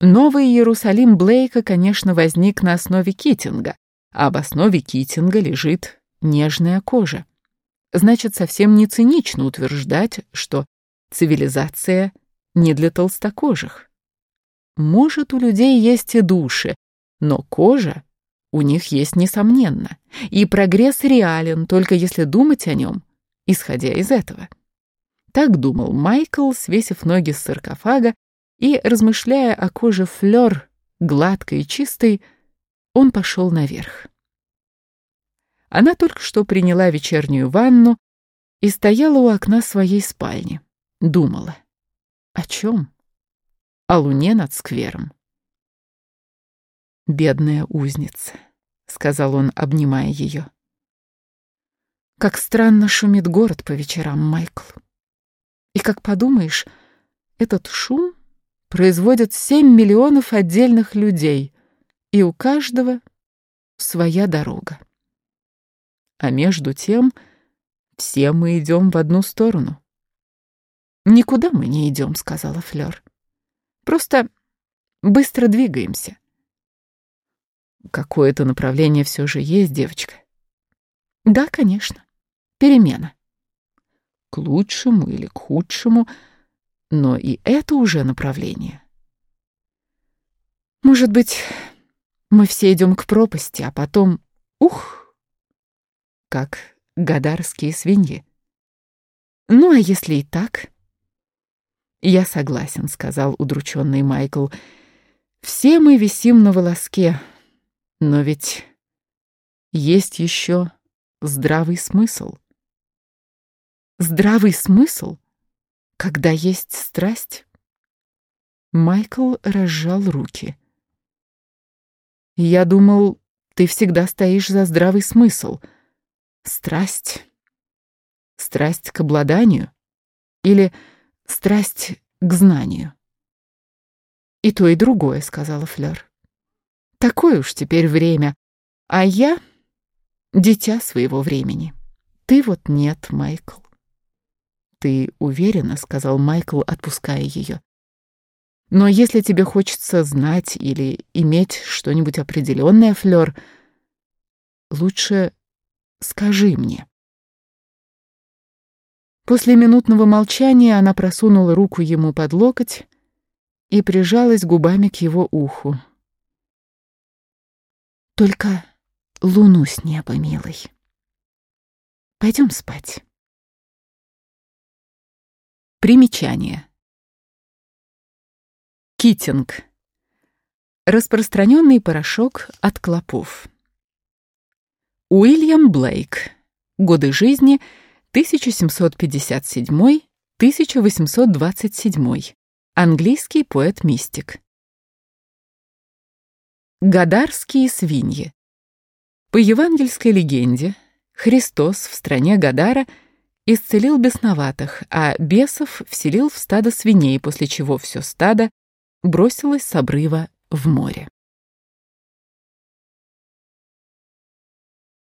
Новый Иерусалим Блейка, конечно, возник на основе Китинга, а в основе Китинга лежит нежная кожа. Значит, совсем не цинично утверждать, что цивилизация не для толстокожих. Может, у людей есть и души, но кожа у них есть несомненно, и прогресс реален, только если думать о нем, исходя из этого. Так думал Майкл, свесив ноги с саркофага, и, размышляя о коже флёр, гладкой и чистой, он пошел наверх. Она только что приняла вечернюю ванну и стояла у окна своей спальни. Думала. О чем? О луне над сквером. «Бедная узница», — сказал он, обнимая ее. «Как странно шумит город по вечерам, Майкл. И как подумаешь, этот шум производит семь миллионов отдельных людей, и у каждого своя дорога. А между тем все мы идем в одну сторону. «Никуда мы не идем», — сказала Флёр. «Просто быстро двигаемся». «Какое-то направление все же есть, девочка?» «Да, конечно. Перемена». «К лучшему или к худшему, но и это уже направление». «Может быть, мы все идем к пропасти, а потом... Ух!» «Как гадарские свиньи». «Ну, а если и так?» «Я согласен», — сказал удрученный Майкл. «Все мы висим на волоске, но ведь есть еще здравый смысл». «Здравый смысл? Когда есть страсть?» Майкл разжал руки. «Я думал, ты всегда стоишь за здравый смысл. Страсть? Страсть к обладанию? Или страсть к знанию. «И то, и другое», — сказала Флёр. «Такое уж теперь время, а я — дитя своего времени. Ты вот нет, Майкл». «Ты уверена?» — сказал Майкл, отпуская ее. «Но если тебе хочется знать или иметь что-нибудь определенное, Флёр, лучше скажи мне». После минутного молчания она просунула руку ему под локоть и прижалась губами к его уху. «Только луну с неба, милый. Пойдем спать». Примечание. Китинг. Распространенный порошок от клопов. Уильям Блейк. Годы жизни 1800 1757-1827. Английский поэт-мистик. Гадарские свиньи. По евангельской легенде, Христос в стране Гадара исцелил бесноватых, а бесов вселил в стадо свиней, после чего все стадо бросилось с обрыва в море.